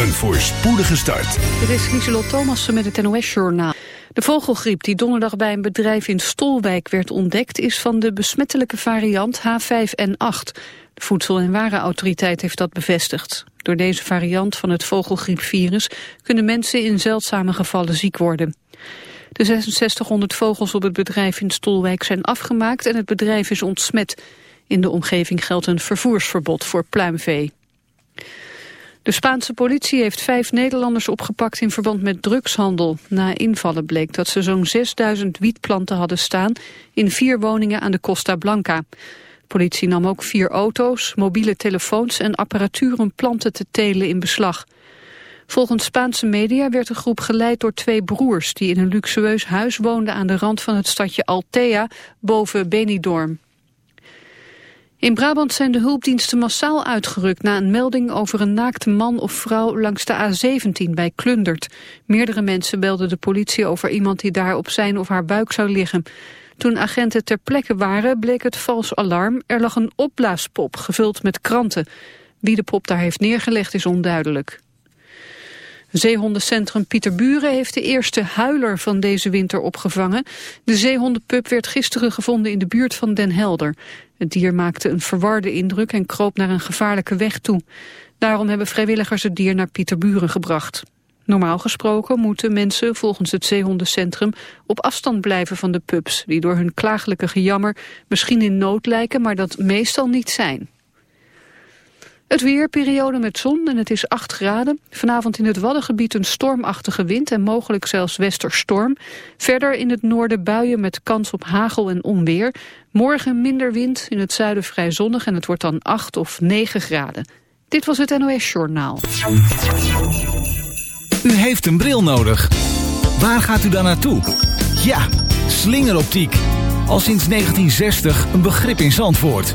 Een voorspoedige start. Dit is Lieselot Thomassen met het NOS-journaal. De vogelgriep die donderdag bij een bedrijf in Stolwijk werd ontdekt... is van de besmettelijke variant H5N8. De Voedsel- en Warenautoriteit heeft dat bevestigd. Door deze variant van het vogelgriepvirus... kunnen mensen in zeldzame gevallen ziek worden. De 6600 vogels op het bedrijf in Stolwijk zijn afgemaakt... en het bedrijf is ontsmet. In de omgeving geldt een vervoersverbod voor pluimvee. De Spaanse politie heeft vijf Nederlanders opgepakt in verband met drugshandel. Na invallen bleek dat ze zo'n 6000 wietplanten hadden staan in vier woningen aan de Costa Blanca. De politie nam ook vier auto's, mobiele telefoons en apparatuur om planten te telen in beslag. Volgens Spaanse media werd de groep geleid door twee broers... die in een luxueus huis woonden aan de rand van het stadje Altea boven Benidorm. In Brabant zijn de hulpdiensten massaal uitgerukt na een melding over een naakte man of vrouw langs de A17 bij Klundert. Meerdere mensen belden de politie over iemand die daar op zijn of haar buik zou liggen. Toen agenten ter plekke waren bleek het vals alarm. Er lag een opblaaspop gevuld met kranten. Wie de pop daar heeft neergelegd is onduidelijk. Zeehondencentrum Pieterburen heeft de eerste huiler van deze winter opgevangen. De zeehondenpup werd gisteren gevonden in de buurt van Den Helder. Het dier maakte een verwarde indruk en kroop naar een gevaarlijke weg toe. Daarom hebben vrijwilligers het dier naar Pieterburen gebracht. Normaal gesproken moeten mensen volgens het zeehondencentrum op afstand blijven van de pups... die door hun klagelijke gejammer misschien in nood lijken, maar dat meestal niet zijn. Het weer, periode met zon en het is 8 graden. Vanavond in het Waddengebied een stormachtige wind en mogelijk zelfs westerstorm. Verder in het noorden buien met kans op hagel en onweer. Morgen minder wind, in het zuiden vrij zonnig en het wordt dan 8 of 9 graden. Dit was het NOS Journaal. U heeft een bril nodig. Waar gaat u dan naartoe? Ja, slingeroptiek. Al sinds 1960 een begrip in Zandvoort.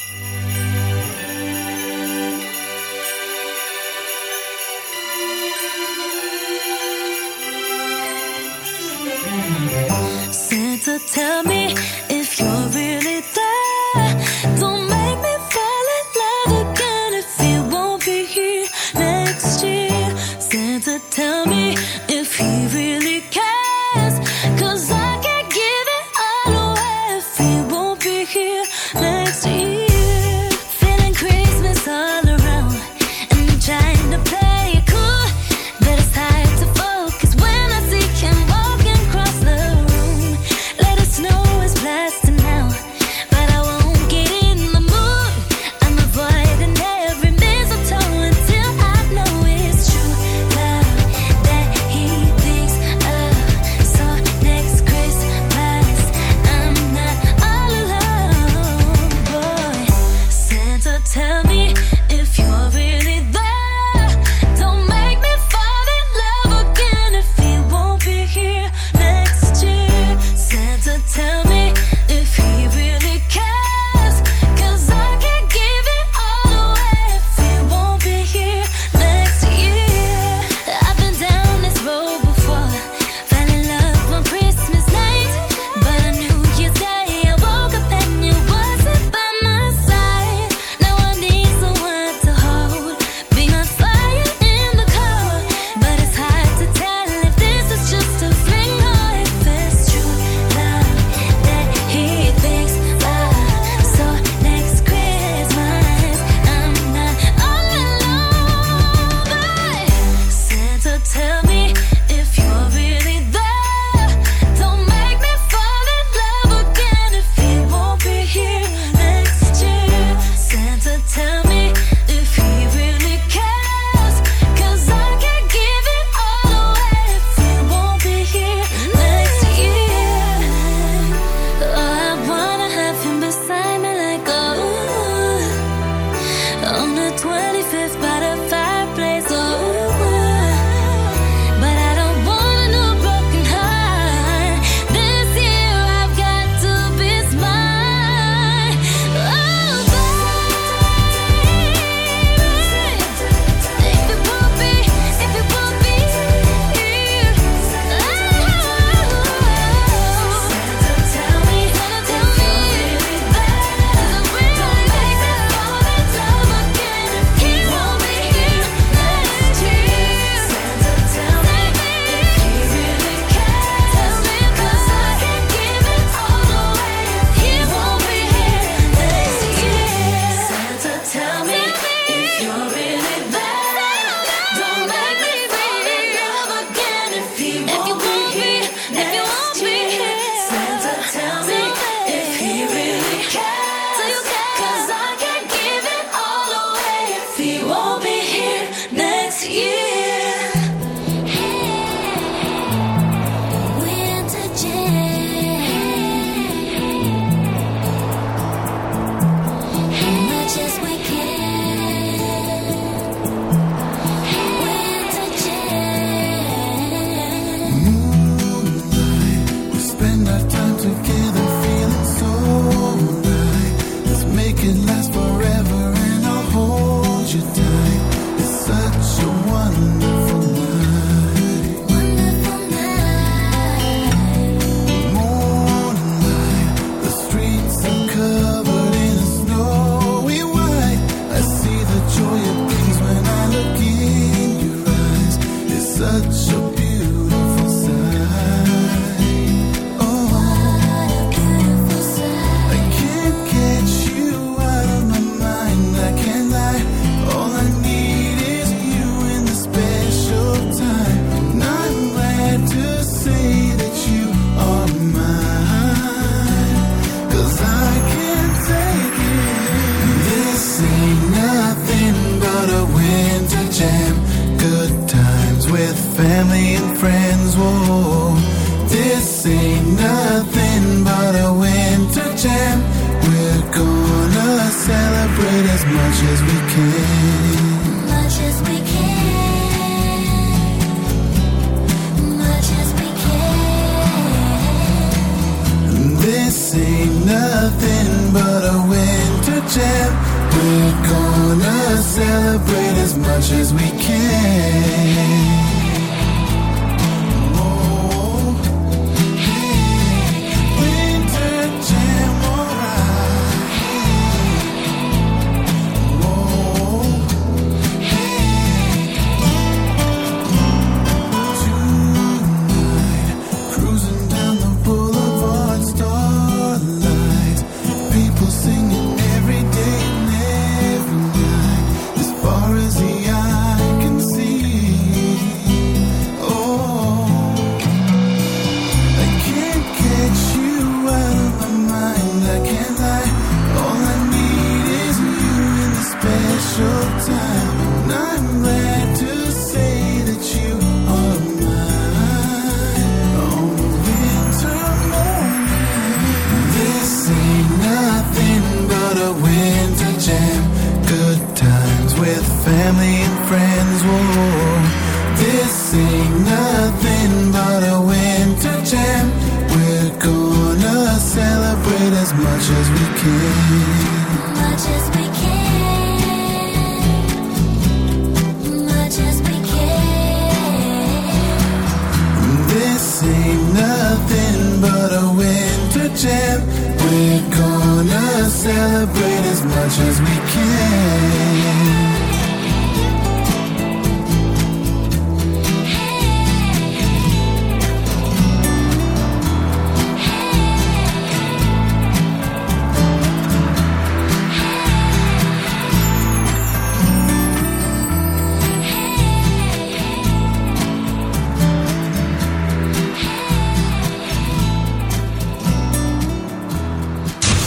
We're gonna celebrate as much as we can.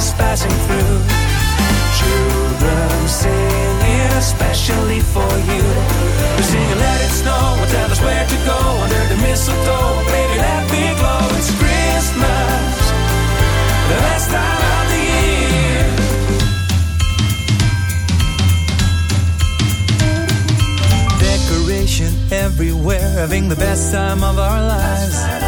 Santa's passing through. Children singing, especially for you. They're singing, let it snow, and tell us where to go under the mistletoe. Baby, let me glow, it's Christmas, the best time of the year. Decoration everywhere, having the best time of our lives.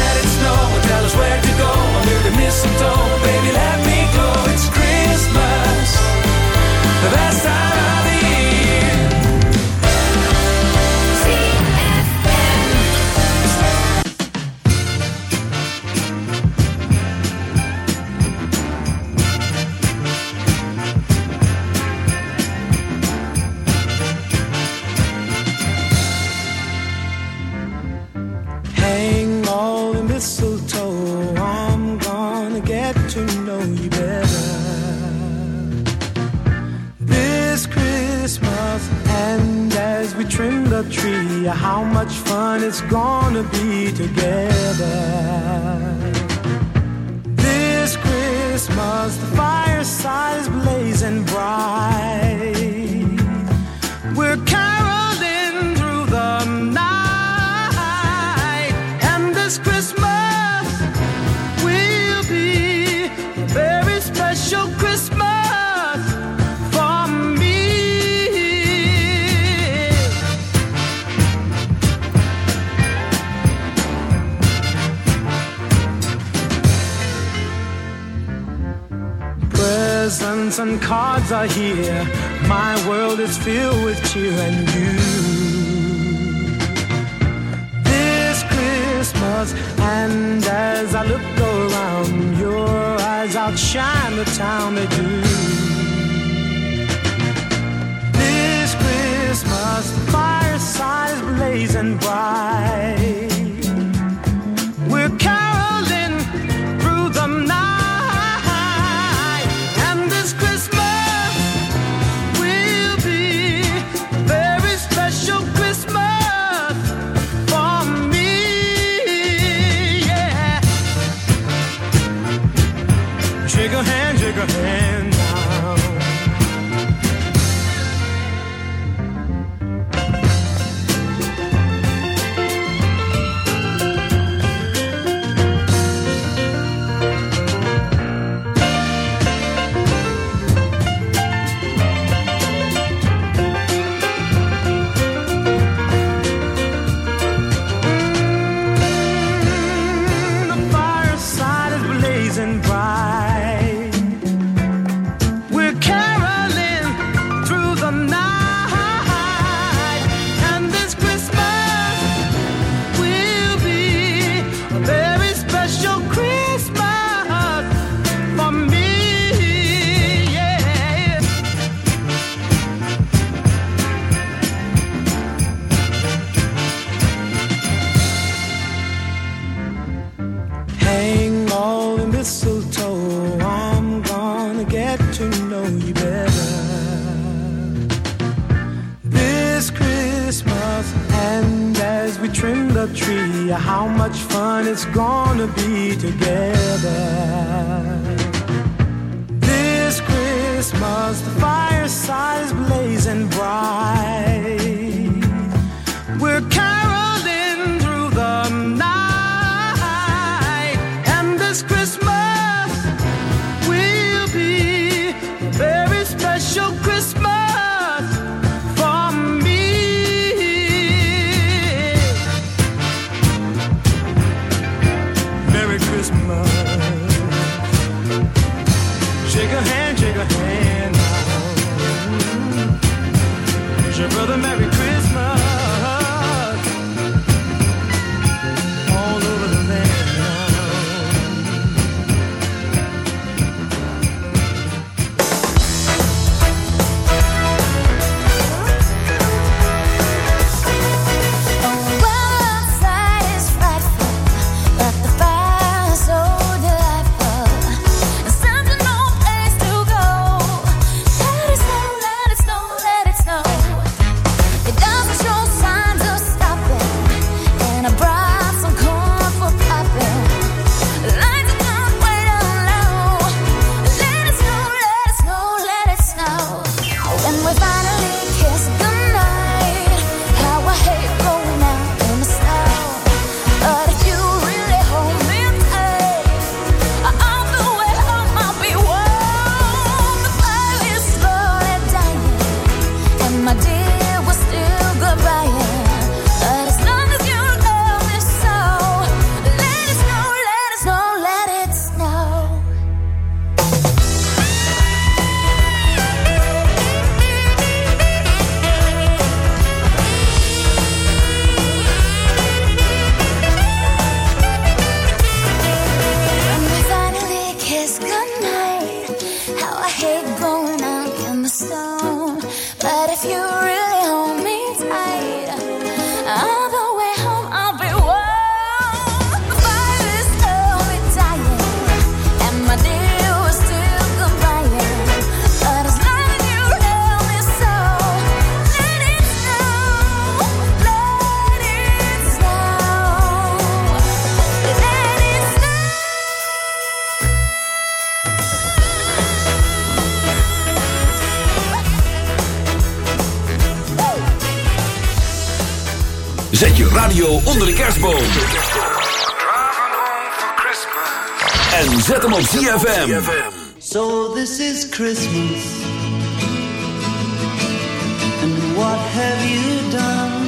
Let it snow, and tell us where to go under the mistletoe. Baby, let me go. It's Christmas, the best time Zet je radio onder de kerstboom. En zet hem op ZFM. So this is Christmas. And what have you done?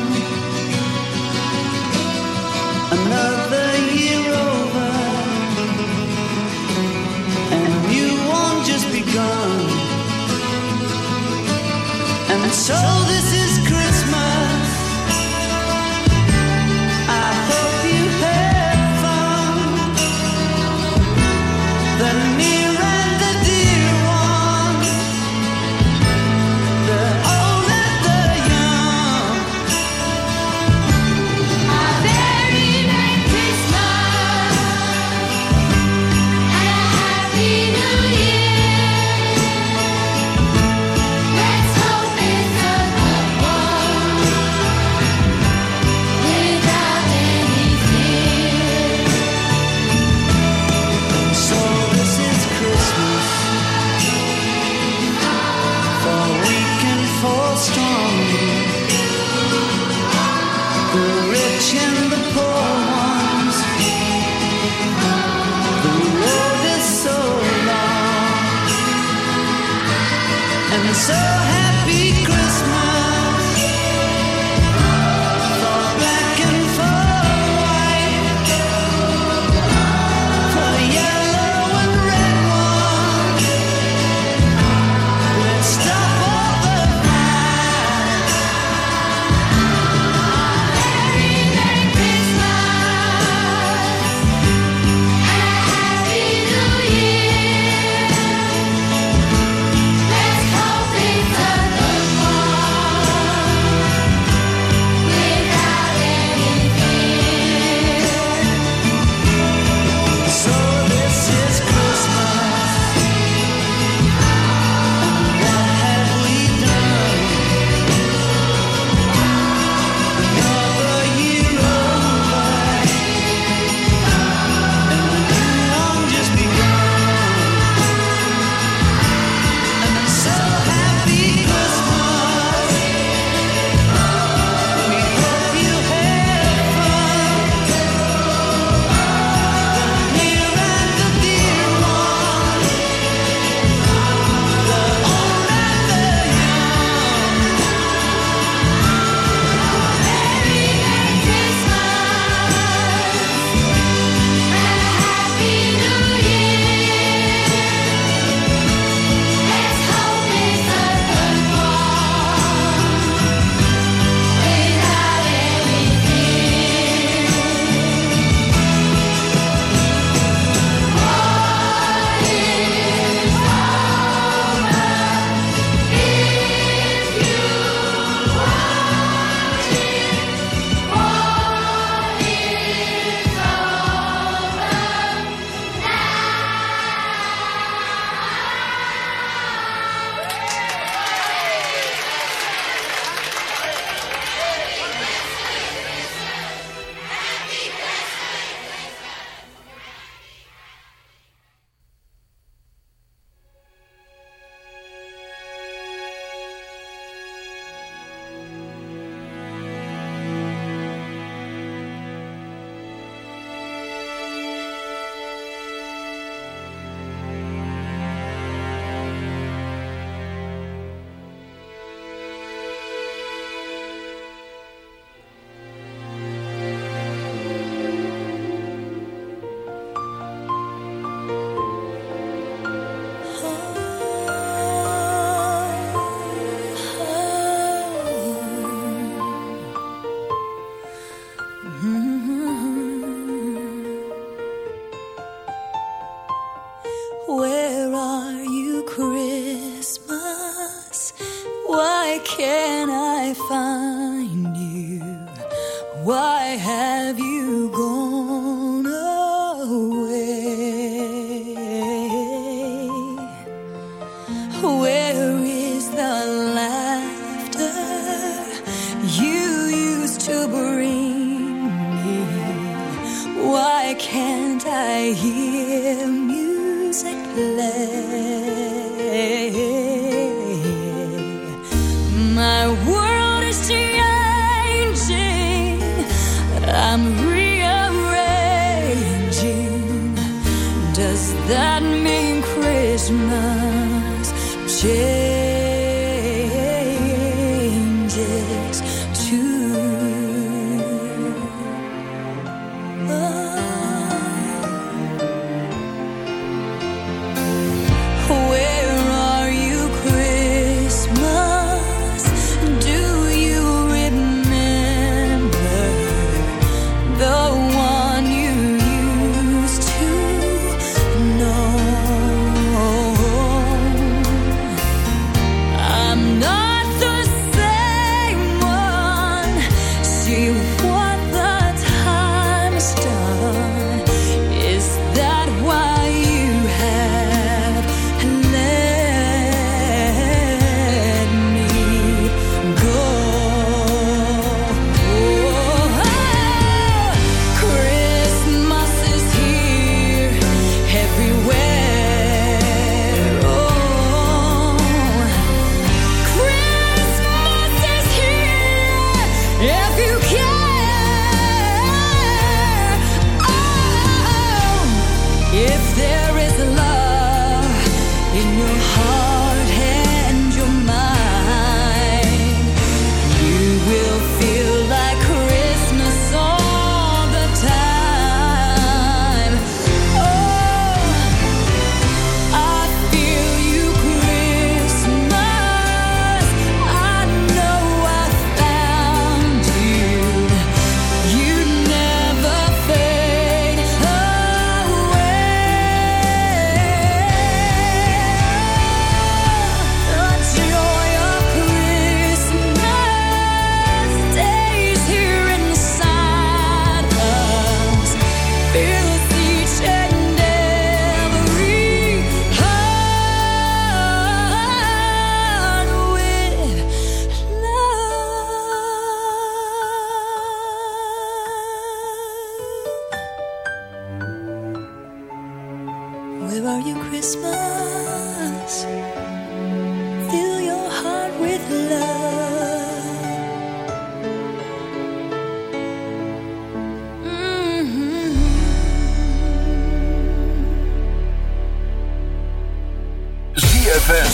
Another year over. And you won't just begun. And so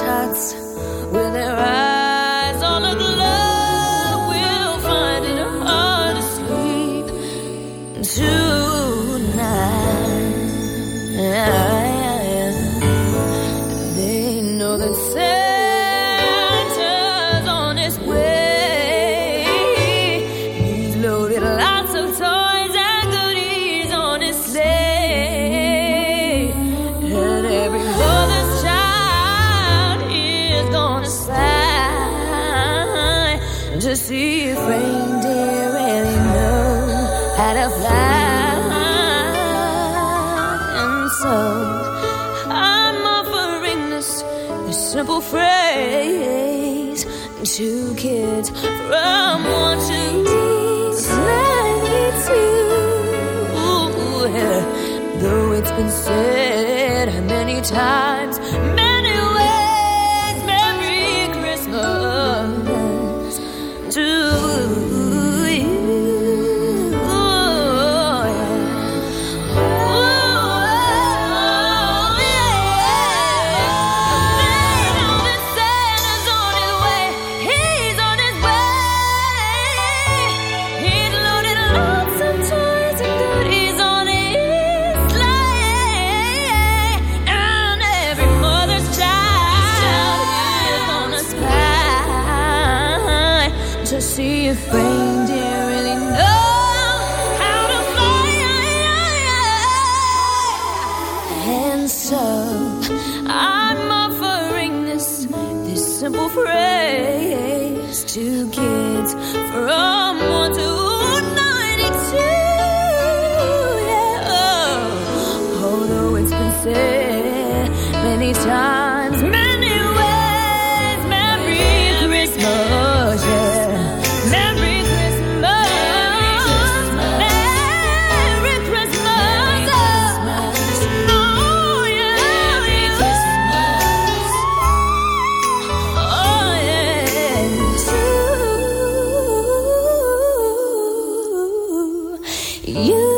tots to see if reindeer really know how to fly. And so I'm offering this, this simple phrase to kids from one to ninety-two. Though it's been said many times, you.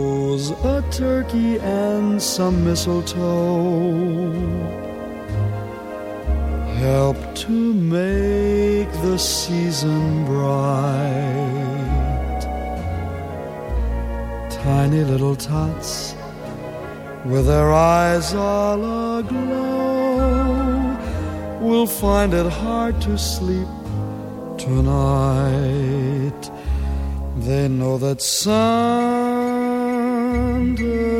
a turkey and some mistletoe help to make the season bright. Tiny little tots with their eyes all aglow will find it hard to sleep Tonight, they know that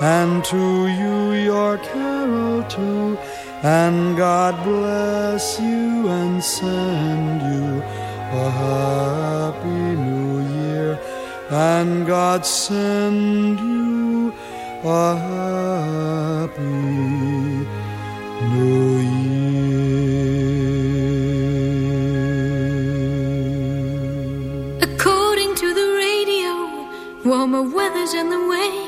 and to you your carol too. And God bless you and send you a happy new year. And God send you a happy new year. According to the radio, warmer weather's on the way.